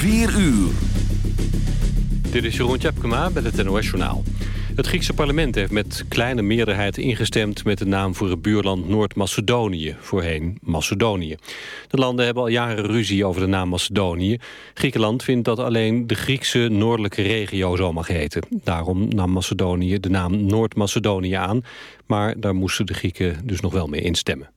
4 uur. Dit is Jeroen Tjepkema met het NOS Journaal. Het Griekse parlement heeft met kleine meerderheid ingestemd... met de naam voor het buurland Noord-Macedonië, voorheen Macedonië. De landen hebben al jaren ruzie over de naam Macedonië. Griekenland vindt dat alleen de Griekse noordelijke regio zo mag heten. Daarom nam Macedonië de naam Noord-Macedonië aan... maar daar moesten de Grieken dus nog wel mee instemmen.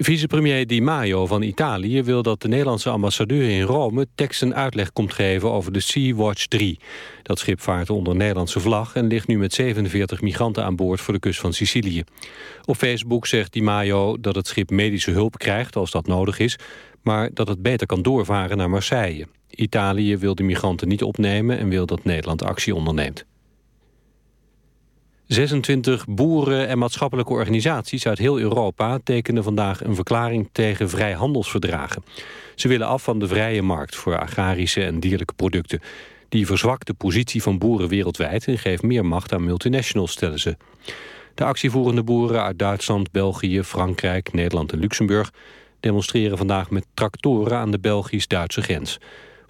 Vicepremier Di Maio van Italië wil dat de Nederlandse ambassadeur in Rome tekst en uitleg komt geven over de Sea-Watch 3. Dat schip vaart onder Nederlandse vlag en ligt nu met 47 migranten aan boord voor de kust van Sicilië. Op Facebook zegt Di Maio dat het schip medische hulp krijgt als dat nodig is, maar dat het beter kan doorvaren naar Marseille. Italië wil de migranten niet opnemen en wil dat Nederland actie onderneemt. 26 boeren- en maatschappelijke organisaties uit heel Europa tekenen vandaag een verklaring tegen vrijhandelsverdragen. Ze willen af van de vrije markt voor agrarische en dierlijke producten. Die verzwakt de positie van boeren wereldwijd en geeft meer macht aan multinationals, stellen ze. De actievoerende boeren uit Duitsland, België, Frankrijk, Nederland en Luxemburg demonstreren vandaag met tractoren aan de Belgisch-Duitse grens.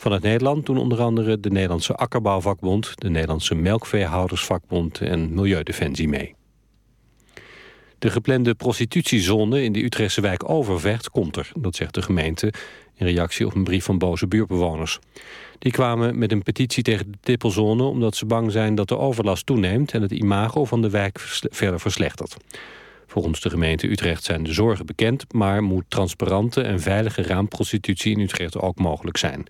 Vanuit Nederland doen onder andere de Nederlandse Akkerbouwvakbond... de Nederlandse Melkveehoudersvakbond en Milieudefensie mee. De geplande prostitutiezone in de Utrechtse wijk Overvecht komt er, dat zegt de gemeente in reactie op een brief van boze buurtbewoners. Die kwamen met een petitie tegen de tippelzone omdat ze bang zijn dat de overlast toeneemt en het imago van de wijk verder verslechtert. Volgens de gemeente Utrecht zijn de zorgen bekend, maar moet transparante en veilige raamprostitutie in Utrecht ook mogelijk zijn.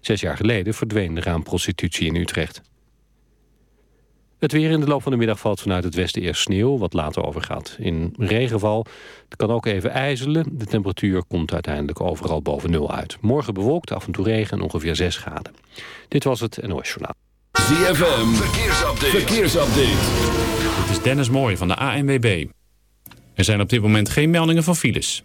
Zes jaar geleden verdween de raamprostitutie in Utrecht. Het weer in de loop van de middag valt vanuit het westen eerst sneeuw, wat later overgaat. In regenval het kan ook even ijzelen. De temperatuur komt uiteindelijk overal boven nul uit. Morgen bewolkt, af en toe regen en ongeveer 6 graden. Dit was het NOS Journaal. ZFM, verkeersupdate. verkeersupdate. Dit is Dennis Mooij van de ANWB. Er zijn op dit moment geen meldingen van files.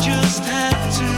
just have to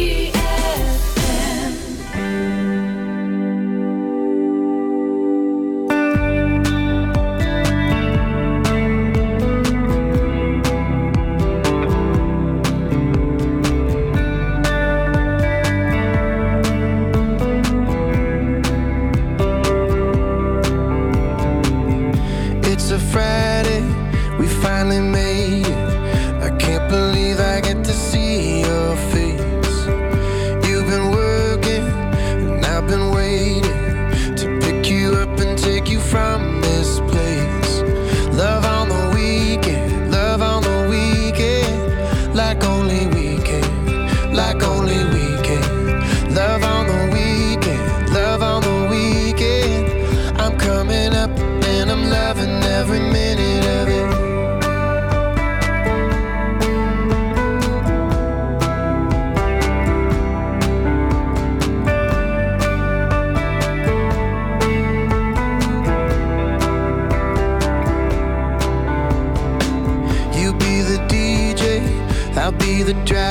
the dragon.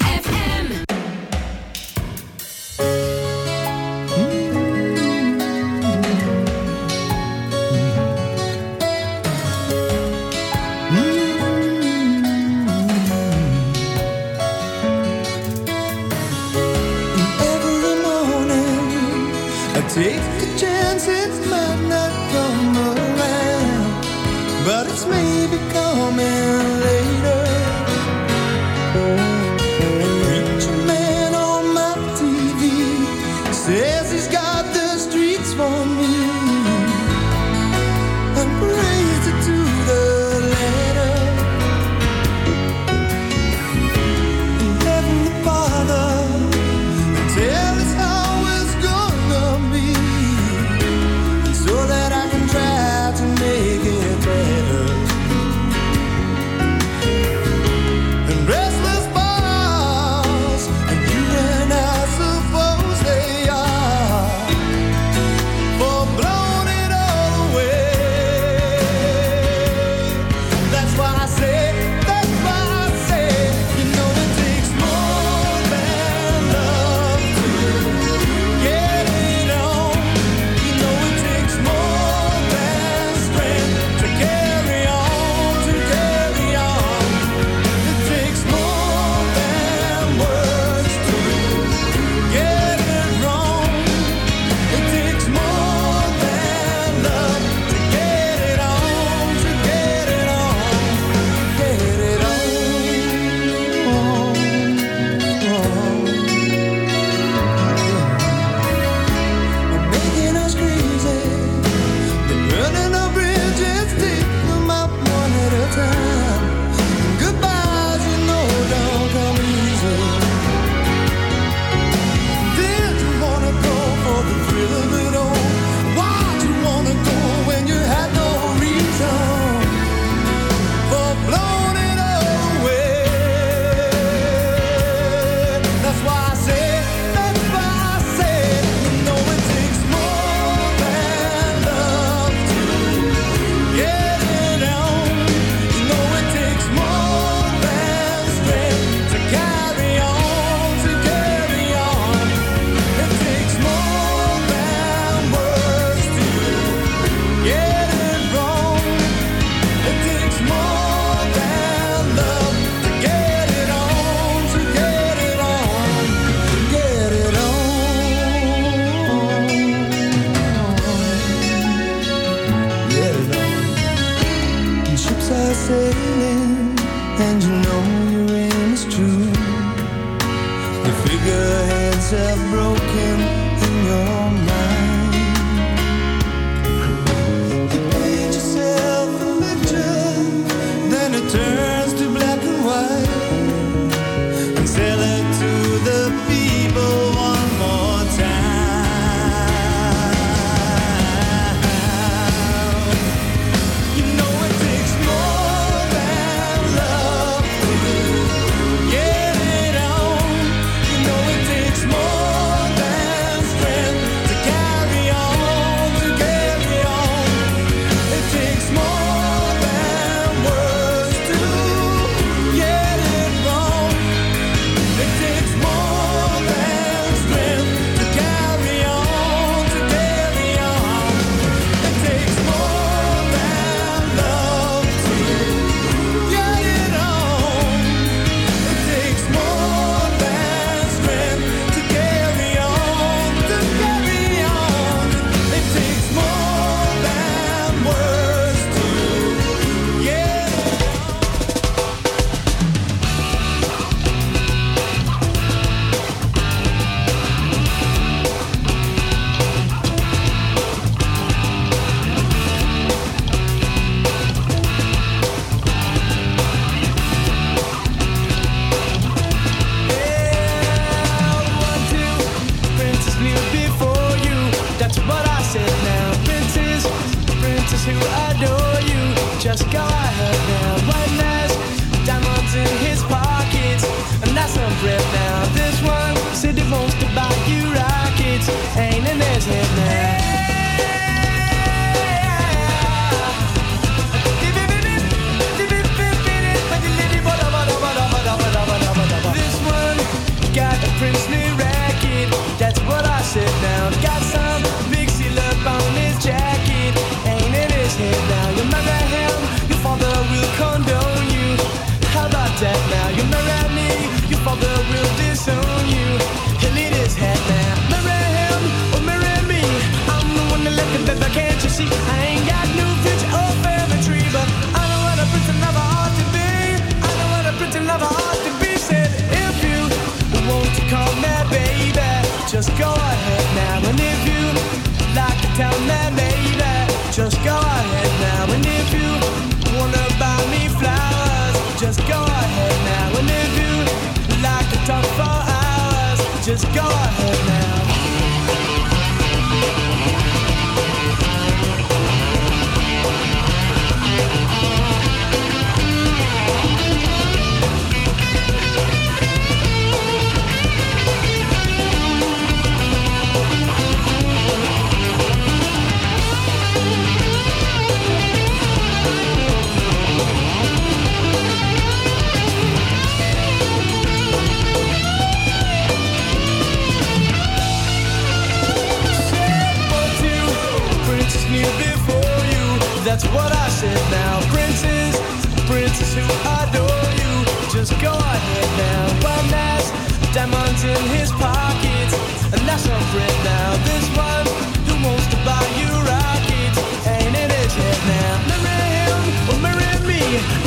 that's what I said now. Princess, princess who adore you, just go ahead now. One has diamonds in his pockets, and that's our friend now. This one who wants to buy you rockets, ain't in his head now. Marry him or marry me,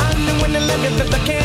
I'm the one that look at the can.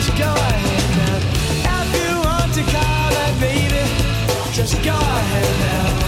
just go ahead now. If you want to call baby, just go ahead now.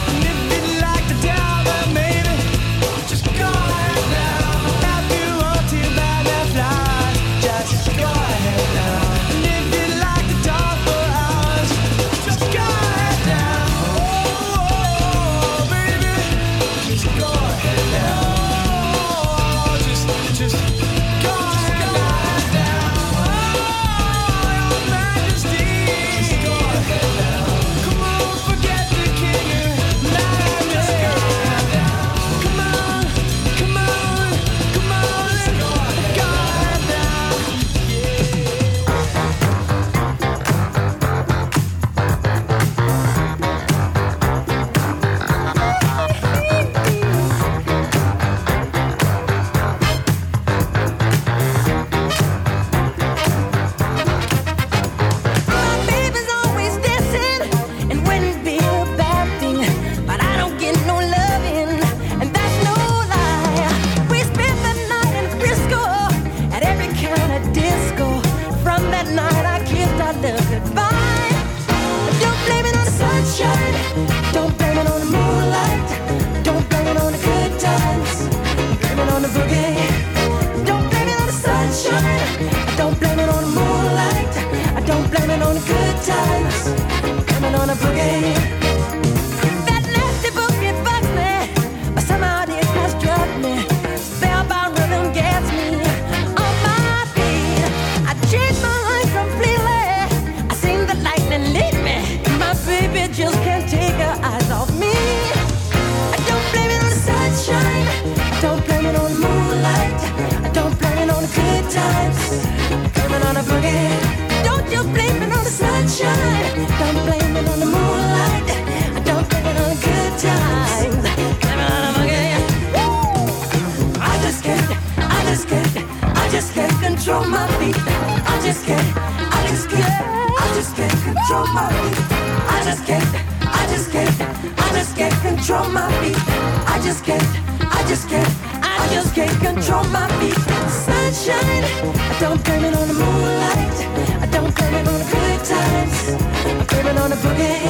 again.